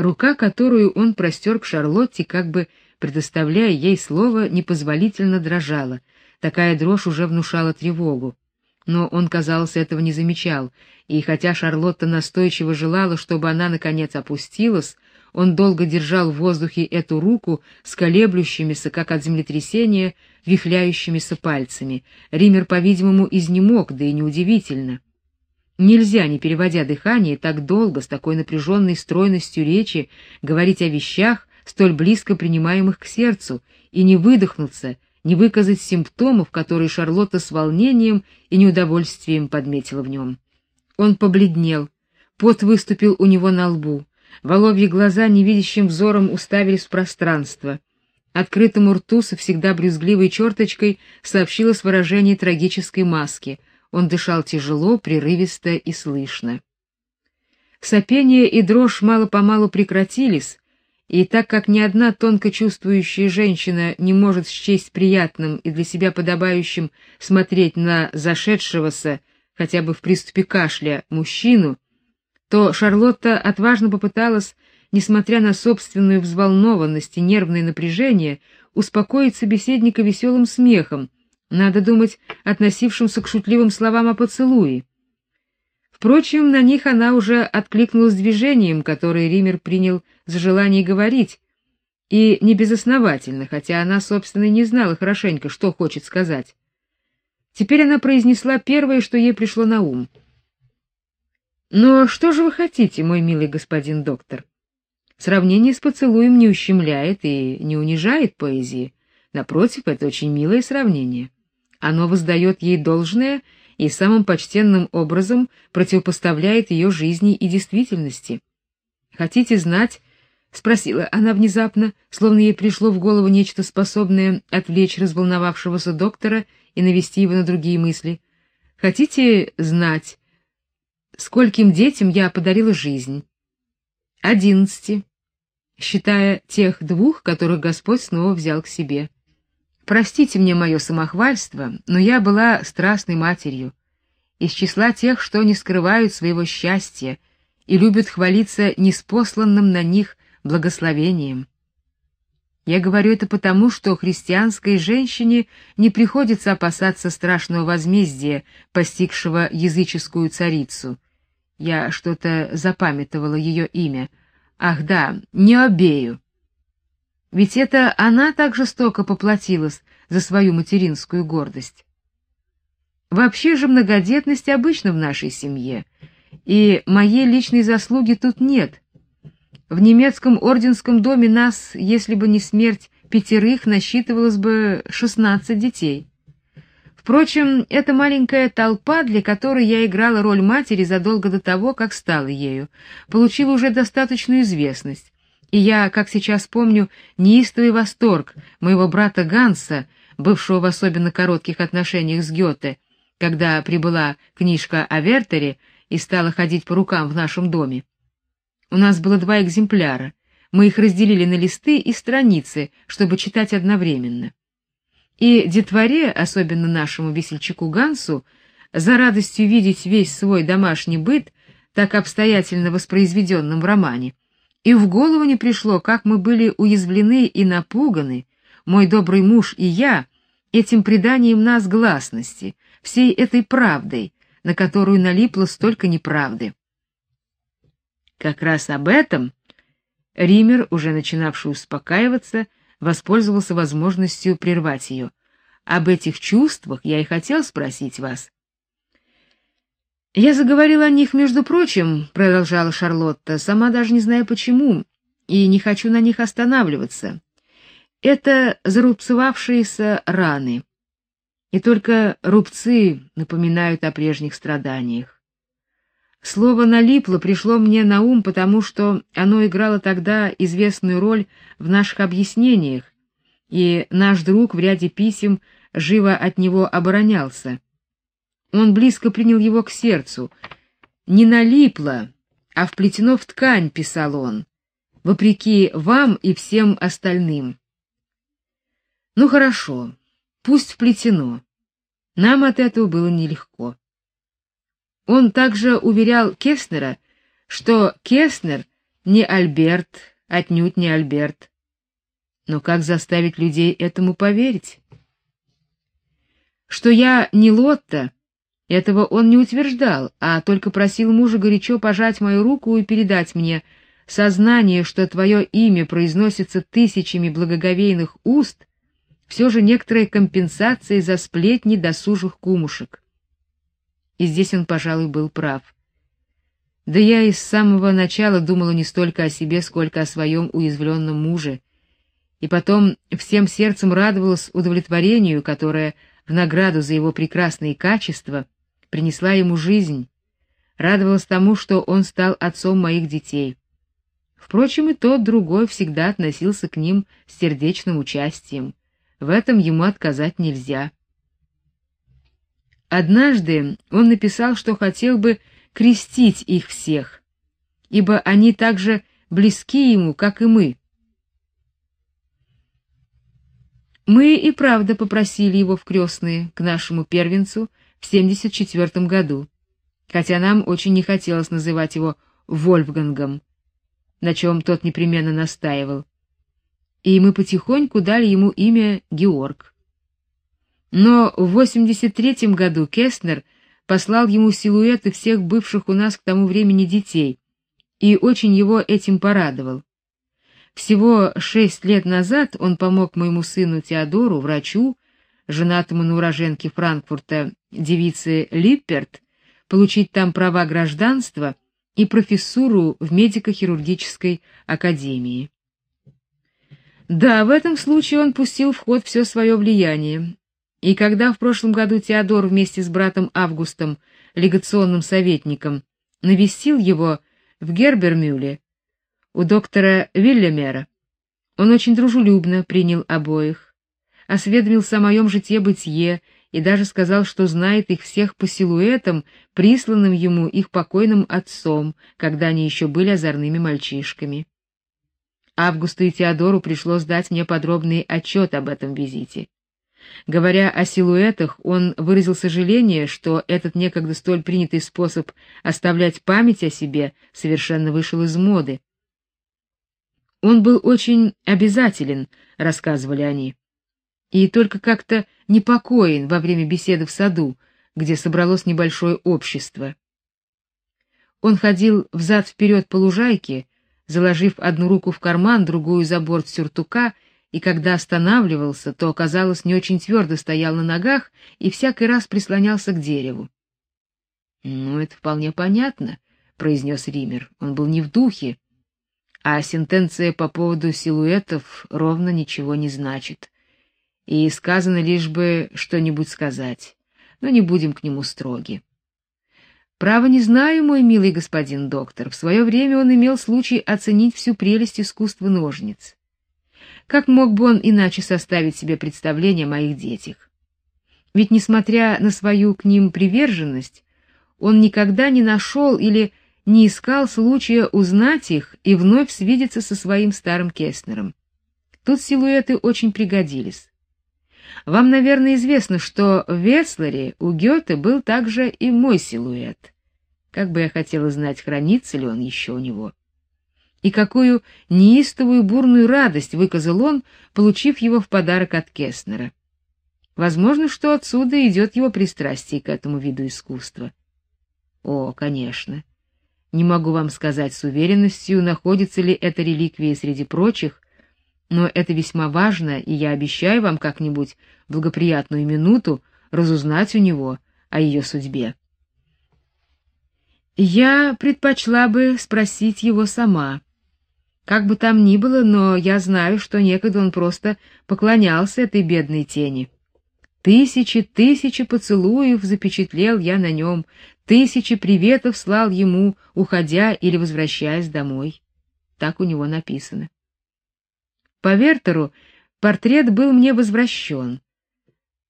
Рука, которую он простер к Шарлотте, как бы предоставляя ей слово, непозволительно дрожала. Такая дрожь уже внушала тревогу. Но он, казалось, этого не замечал, и хотя Шарлотта настойчиво желала, чтобы она наконец опустилась, он долго держал в воздухе эту руку с колеблющимися, как от землетрясения, вихляющимися пальцами. Ример, по-видимому, изнемог, да и неудивительно. Нельзя, не переводя дыхание, так долго, с такой напряженной стройностью речи, говорить о вещах, столь близко принимаемых к сердцу, и не выдохнуться, не выказать симптомов, которые Шарлотта с волнением и неудовольствием подметила в нем. Он побледнел, пот выступил у него на лбу. Воловьи глаза невидящим взором уставились в пространство. Открытому рту со всегда брюзгливой черточкой сообщилось выражение трагической маски. Он дышал тяжело, прерывисто и слышно. Сопение и дрожь мало-помалу прекратились, и так как ни одна тонко чувствующая женщина не может счесть приятным и для себя подобающим смотреть на зашедшегося, хотя бы в приступе кашля, мужчину, то Шарлотта отважно попыталась, несмотря на собственную взволнованность и нервное напряжение, успокоить собеседника веселым смехом, надо думать, относившимся к шутливым словам о поцелуе. Впрочем, на них она уже откликнулась движением, которое Ример принял за желание говорить, и не безосновательно, хотя она, собственно, не знала хорошенько, что хочет сказать. Теперь она произнесла первое, что ей пришло на ум — но что же вы хотите, мой милый господин доктор? Сравнение с поцелуем не ущемляет и не унижает поэзии. Напротив, это очень милое сравнение. Оно воздает ей должное и самым почтенным образом противопоставляет ее жизни и действительности. Хотите знать, спросила она внезапно, словно ей пришло в голову нечто способное отвлечь разволновавшегося доктора и навести его на другие мысли. Хотите знать, скольким детям я подарила жизнь? Одиннадцати, считая тех двух, которых Господь снова взял к себе. Простите мне мое самохвальство, но я была страстной матерью, из числа тех, что не скрывают своего счастья и любят хвалиться неспосланным на них благословением. Я говорю это потому, что христианской женщине не приходится опасаться страшного возмездия, постигшего языческую царицу — я что-то запамятовала ее имя. Ах да, Необею. Ведь это она так жестоко поплатилась за свою материнскую гордость. Вообще же многодетность обычна в нашей семье, и моей личной заслуги тут нет. В немецком орденском доме нас, если бы не смерть пятерых, насчитывалось бы шестнадцать детей. Впрочем, эта маленькая толпа, для которой я играла роль матери задолго до того, как стала ею, получила уже достаточную известность. И я, как сейчас помню, неистовый восторг моего брата Ганса, бывшего в особенно коротких отношениях с Гёте, когда прибыла книжка о Вертере и стала ходить по рукам в нашем доме. У нас было два экземпляра. Мы их разделили на листы и страницы, чтобы читать одновременно. И детворе, особенно нашему весельчаку Гансу, за радостью видеть весь свой домашний быт, так обстоятельно воспроизведенным в романе, и в голову не пришло, как мы были уязвлены и напуганы, мой добрый муж и я, этим преданием нас гласности, всей этой правдой, на которую налипло столько неправды. Как раз об этом Ример, уже начинавший успокаиваться, воспользовался возможностью прервать ее. Об этих чувствах я и хотел спросить вас. Я заговорила о них, между прочим, продолжала Шарлотта, сама даже не знаю почему, и не хочу на них останавливаться. Это зарубцевавшиеся раны. И только рубцы напоминают о прежних страданиях. Слово налипло пришло мне на ум, потому что оно играло тогда известную роль в наших объяснениях, и наш друг в ряде писем живо от него оборонялся. Он близко принял его к сердцу. Не налипло, а вплетено в ткань, писал он, вопреки вам и всем остальным. Ну хорошо, пусть вплетено. Нам от этого было нелегко. Он также уверял Кеснера, что Кеснер не Альберт, отнюдь не Альберт. Но как заставить людей этому поверить? Что я не Лотта, этого он не утверждал, а только просил мужа горячо пожать мою руку и передать мне сознание, что твое имя произносится тысячами благоговейных уст, все же некоторая компенсация за сплетни досужих кумушек. И здесь он, пожалуй, был прав. Да я и с самого начала думала не столько о себе, сколько о своем уязвленном муже, и потом всем сердцем радовалась удовлетворению, которое в награду за его прекрасные качества принесла ему жизнь, радовалась тому, что он стал отцом моих детей. Впрочем, и тот другой всегда относился к ним с сердечным участием. В этом ему отказать нельзя. Однажды он написал, что хотел бы крестить их всех, ибо они так же близки ему, как и мы. Мы и правда попросили его в крестные к нашему первенцу в 74 году, хотя нам очень не хотелось называть его Вольфгангом, на чем тот непременно настаивал. И мы потихоньку дали ему имя Георг. Но в 83 году Кестнер послал ему силуэты всех бывших у нас к тому времени детей и очень его этим порадовал. Всего шесть лет назад он помог моему сыну Теодору, врачу, женатому на уроженке Франкфурта, девице Липперт, получить там права гражданства и профессуру в медико-хирургической академии. Да, в этом случае он пустил в ход все свое влияние. И когда в прошлом году Теодор вместе с братом Августом, легационным советником, навестил его в Гербермюле, у доктора Вильямера. Он очень дружелюбно принял обоих, осведомился о моем житье-бытие и даже сказал, что знает их всех по силуэтам, присланным ему их покойным отцом, когда они еще были озорными мальчишками. Августу и Теодору пришлось дать мне подробный отчет об этом визите. Говоря о силуэтах, он выразил сожаление, что этот некогда столь принятый способ оставлять память о себе совершенно вышел из моды, он был очень обязателен, рассказывали они. И только как-то непокоен во время беседы в саду, где собралось небольшое общество. Он ходил взад вперед по лужайке, заложив одну руку в карман, другую за борт сюртука, и когда останавливался, то, казалось, не очень твердо стоял на ногах и всякий раз прислонялся к дереву. "Ну, это вполне понятно", произнес Ример. Он был не в духе а сентенция по поводу силуэтов ровно ничего не значит. И сказано лишь бы что-нибудь сказать, но не будем к нему строги. Право не знаю, мой милый господин доктор, в свое время он имел случай оценить всю прелесть искусства ножниц. Как мог бы он иначе составить себе представление о моих детях? Ведь несмотря на свою к ним приверженность, он никогда не нашел или не искал случая узнать их и вновь свидеться со своим старым Кеснером. Тут силуэты очень пригодились. Вам, наверное, известно, что в Веслере у Гёте был также и мой силуэт. Как бы я хотела знать, хранится ли он еще у него. И какую неистовую бурную радость выказал он, получив его в подарок от Кеснера. Возможно, что отсюда идет его пристрастие к этому виду искусства. О, конечно. Не могу вам сказать с уверенностью, находится ли эта реликвия среди прочих, но это весьма важно, и я обещаю вам как-нибудь благоприятную минуту разузнать у него о ее судьбе. Я предпочла бы спросить его сама. Как бы там ни было, но я знаю, что некогда он просто поклонялся этой бедной тени. Тысячи, тысячи поцелуев запечатлел я на нем, тысячи приветов слал ему, уходя или возвращаясь домой. Так у него написано. По Вертеру портрет был мне возвращен.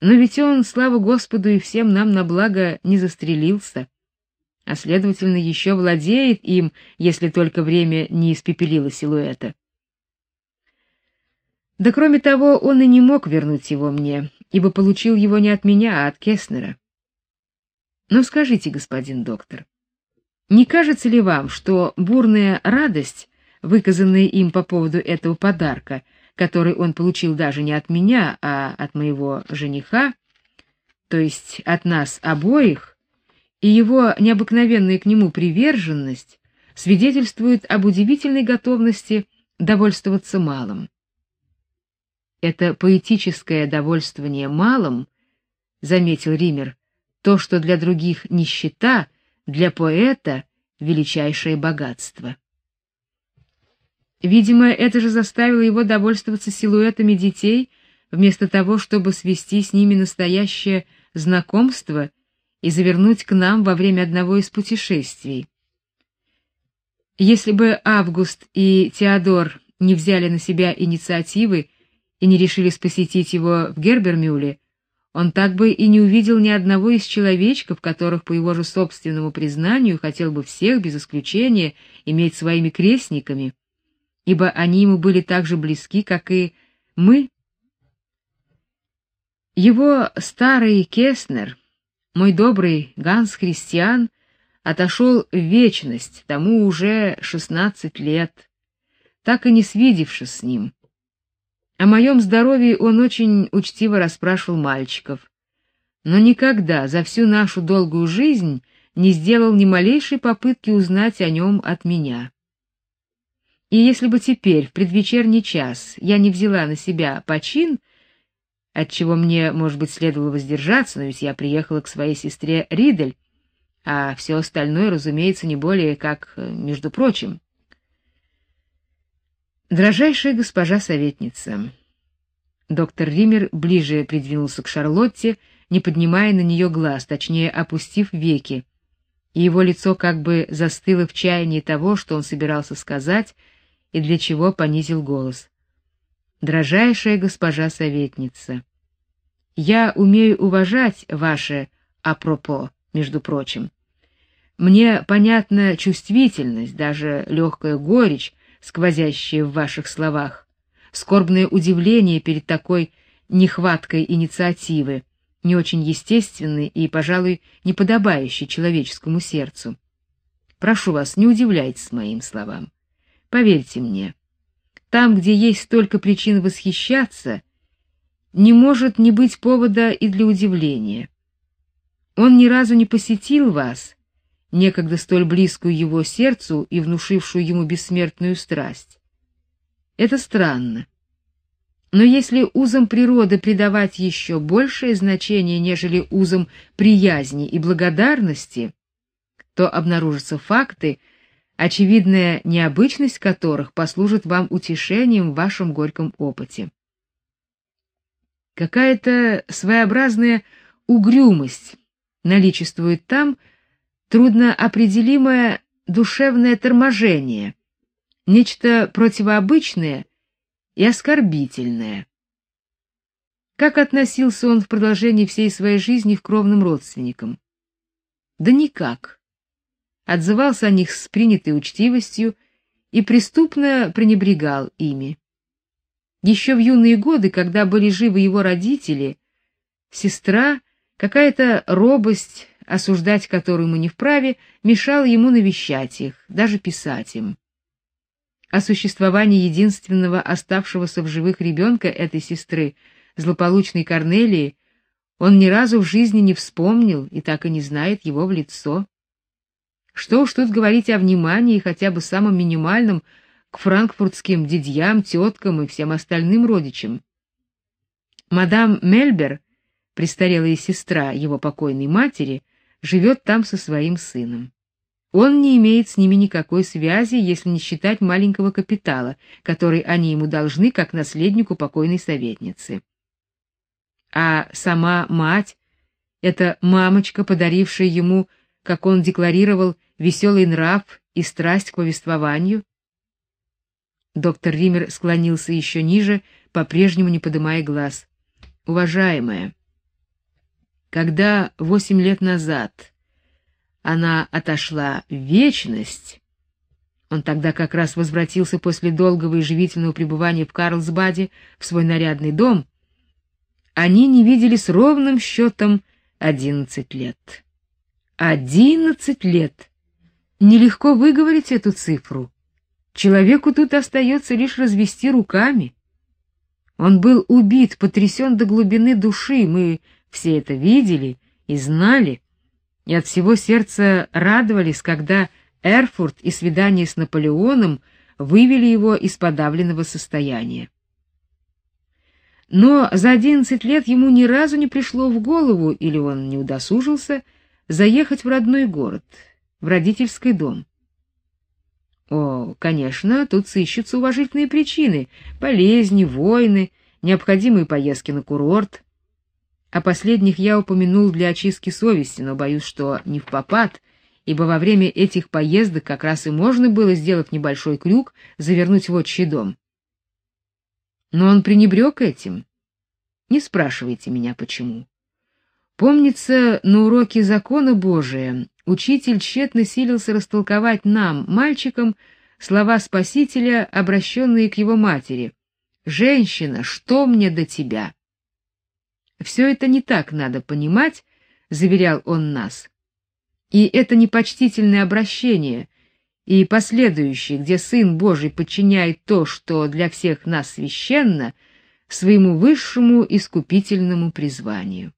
Но ведь он, слава Господу и всем нам на благо, не застрелился, а следовательно еще владеет им, если только время не испепелило силуэта. Да кроме того, он и не мог вернуть его мне, ибо получил его не от меня, а от Кеснера. Но скажите, господин доктор, не кажется ли вам, что бурная радость, выказанные им по поводу этого подарка, который он получил даже не от меня, а от моего жениха, то есть от нас обоих, и его необыкновенная к нему приверженность свидетельствуют об удивительной готовности довольствоваться малым. Это поэтическое довольствование малым, заметил Ример, то, что для других нищета, для поэта величайшее богатство. Видимо, это же заставило его довольствоваться силуэтами детей, вместо того, чтобы свести с ними настоящее знакомство и завернуть к нам во время одного из путешествий. Если бы Август и Теодор не взяли на себя инициативы и не решились посетить его в Гербермюле, он так бы и не увидел ни одного из человечков, которых, по его же собственному признанию, хотел бы всех, без исключения, иметь своими крестниками, ибо они ему были так же близки, как и мы. Его старый Кеснер, мой добрый Ганс Христиан, отошел в вечность, тому уже шестнадцать лет, так и не свидевшись с ним. О моем здоровье он очень учтиво расспрашивал мальчиков, но никогда за всю нашу долгую жизнь не сделал ни малейшей попытки узнать о нем от меня. И если бы теперь, в предвечерний час, я не взяла на себя почин, от чего мне, может быть, следовало воздержаться, но ведь я приехала к своей сестре Ридель, а все остальное, разумеется, не более как э, между прочим. Дорожайшая госпожа советница. Доктор Ример ближе придвинулся к Шарлотте, не поднимая на нее глаз, точнее, опустив веки. И его лицо как бы застыло в чаянии того, что он собирался сказать и для чего понизил голос. Дорожайшая госпожа советница, я умею уважать ваше апропо, между прочим. Мне понятна чувствительность, даже легкая горечь, сквозящая в ваших словах, скорбное удивление перед такой нехваткой инициативы, не очень естественной и, пожалуй, не подобающей человеческому сердцу. Прошу вас, не удивляйтесь моим словам. Поверьте мне, там, где есть столько причин восхищаться, не может не быть повода и для удивления. Он ни разу не посетил вас, некогда столь близкую его сердцу и внушившую ему бессмертную страсть. Это странно. Но если узам природы придавать еще большее значение, нежели узам приязни и благодарности, то обнаружатся факты, очевидная необычность которых послужит вам утешением в вашем горьком опыте. Какая-то своеобразная угрюмость наличествует там, трудно определимое душевное торможение, нечто противообычное и оскорбительное. Как относился он в продолжении всей своей жизни к кровным родственникам? Да никак. Отзывался о них с принятой учтивостью и преступно пренебрегал ими. Еще в юные годы, когда были живы его родители, сестра, какая-то робость, осуждать которую мы не вправе, мешало ему навещать их, даже писать им. О существовании единственного оставшегося в живых ребенка этой сестры, злополучной Корнелии, он ни разу в жизни не вспомнил и так и не знает его в лицо. Что уж тут говорить о внимании, хотя бы самом минимальном, к франкфуртским дядьям, теткам и всем остальным родичам. Мадам Мельбер, престарелая сестра его покойной матери, живет там со своим сыном. Он не имеет с ними никакой связи, если не считать маленького капитала, который они ему должны как наследнику покойной советницы. А сама мать это мамочка, подарившая ему, как он декларировал, веселый нрав и страсть к повествованию. Доктор Ример склонился еще ниже, по-прежнему не поднимая глаз. Уважаемая, когда восемь лет назад она отошла в вечность, он тогда как раз возвратился после долгого и живительного пребывания в Карлсбаде в свой нарядный дом, они не виделись ровным счетом одиннадцать лет. Одиннадцать лет! Нелегко выговорить эту цифру. Человеку тут остается лишь развести руками. Он был убит, потрясен до глубины души, мы все это видели и знали, и от всего сердца радовались, когда Эрфурт и свидание с Наполеоном вывели его из подавленного состояния. Но за одиннадцать лет ему ни разу не пришло в голову, или он не удосужился, заехать в родной город, в родительский дом. О, конечно, тут сыщутся уважительные причины: болезни, войны, необходимые поездки на курорт. О последних я упомянул для очистки совести, но боюсь, что не в попад, ибо во время этих поездок как раз и можно было, сделать небольшой крюк, завернуть в отчий дом. Но он пренебрег этим. Не спрашивайте меня почему. Помнится, на уроке закона Божия учитель тщетно силился растолковать нам, мальчикам, слова Спасителя, обращенные к его матери. «Женщина, что мне до тебя?» «Все это не так надо понимать», — заверял он нас. «И это непочтительное обращение, и последующее, где Сын Божий подчиняет то, что для всех нас священно, своему высшему искупительному призванию».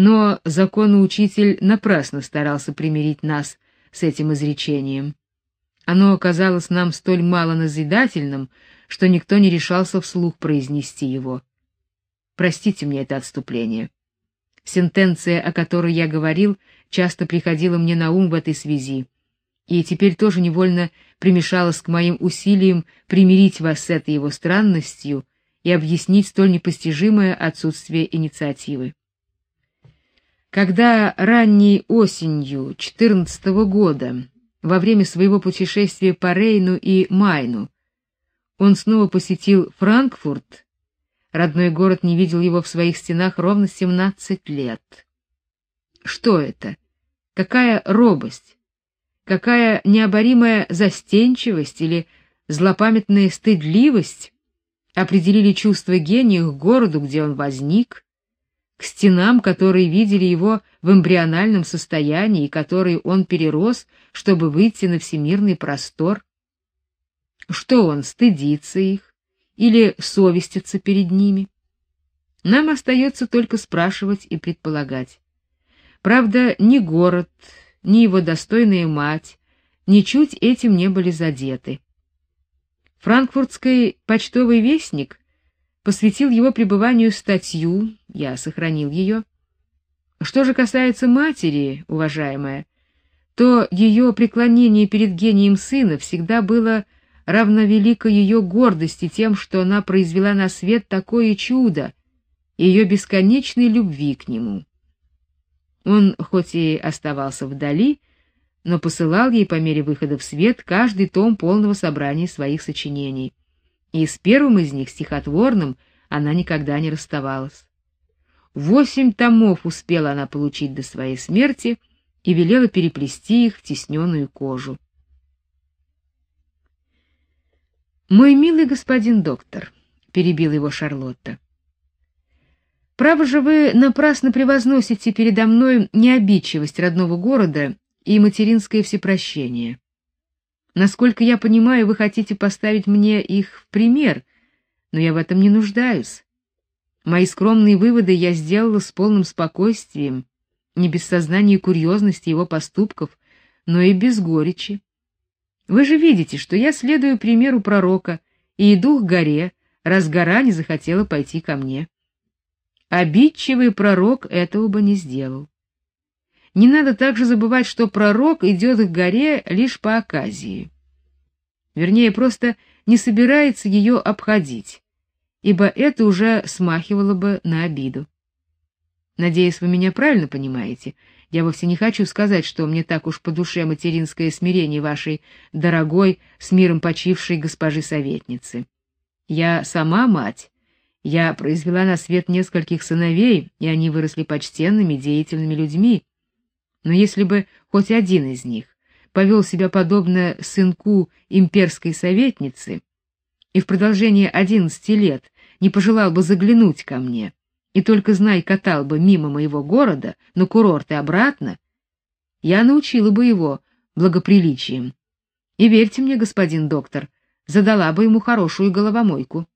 Но законоучитель напрасно старался примирить нас с этим изречением. Оно оказалось нам столь мало назидательным, что никто не решался вслух произнести его. Простите мне это отступление. Сентенция, о которой я говорил, часто приходила мне на ум в этой связи, и теперь тоже невольно примешалась к моим усилиям примирить вас с этой его странностью и объяснить столь непостижимое отсутствие инициативы. Когда ранней осенью 14 -го года, во время своего путешествия по Рейну и Майну, он снова посетил Франкфурт, родной город не видел его в своих стенах ровно 17 лет. Что это? Какая робость? Какая необоримая застенчивость или злопамятная стыдливость определили чувство гения к городу, где он возник? К стенам, которые видели его в эмбриональном состоянии и которые он перерос, чтобы выйти на всемирный простор. Что он стыдится их или совестится перед ними? Нам остается только спрашивать и предполагать. Правда, ни город, ни его достойная мать ничуть этим не были задеты. Франкфуртский почтовый вестник посвятил его пребыванию статью, я сохранил ее. Что же касается матери, уважаемая, то ее преклонение перед гением сына всегда было равно велико ее гордости тем, что она произвела на свет такое чудо, ее бесконечной любви к нему. Он хоть и оставался вдали, но посылал ей по мере выхода в свет каждый том полного собрания своих сочинений и с первым из них, стихотворным, она никогда не расставалась. Восемь томов успела она получить до своей смерти и велела переплести их в тисненную кожу. Мой милый господин доктор, перебила его Шарлотта. Право же вы напрасно превозносите передо мной необидчивость родного города и материнское всепрощение. Насколько я понимаю, вы хотите поставить мне их в пример, но я в этом не нуждаюсь. Мои скромные выводы я сделала с полным спокойствием, не без сознания курьезности его поступков, но и без горечи. Вы же видите, что я следую примеру пророка и иду к горе, раз гора не захотела пойти ко мне. Обидчивый пророк этого бы не сделал. Не надо также забывать, что пророк идет к горе лишь по оказии. Вернее, просто не собирается ее обходить, ибо это уже смахивало бы на обиду. Надеюсь, вы меня правильно понимаете. Я вовсе не хочу сказать, что мне так уж по душе материнское смирение вашей дорогой, с миром почившей госпожи советницы. Я сама мать. Я произвела на свет нескольких сыновей, и они выросли почтенными, деятельными людьми. Но если бы хоть один из них повел себя подобно сынку имперской советницы и в продолжение одиннадцати лет не пожелал бы заглянуть ко мне, и только знай катал бы мимо моего города на курорт и обратно, я научила бы его благоприличием И верьте мне, господин доктор, задала бы ему хорошую головомойку.